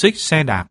xích xe đạp.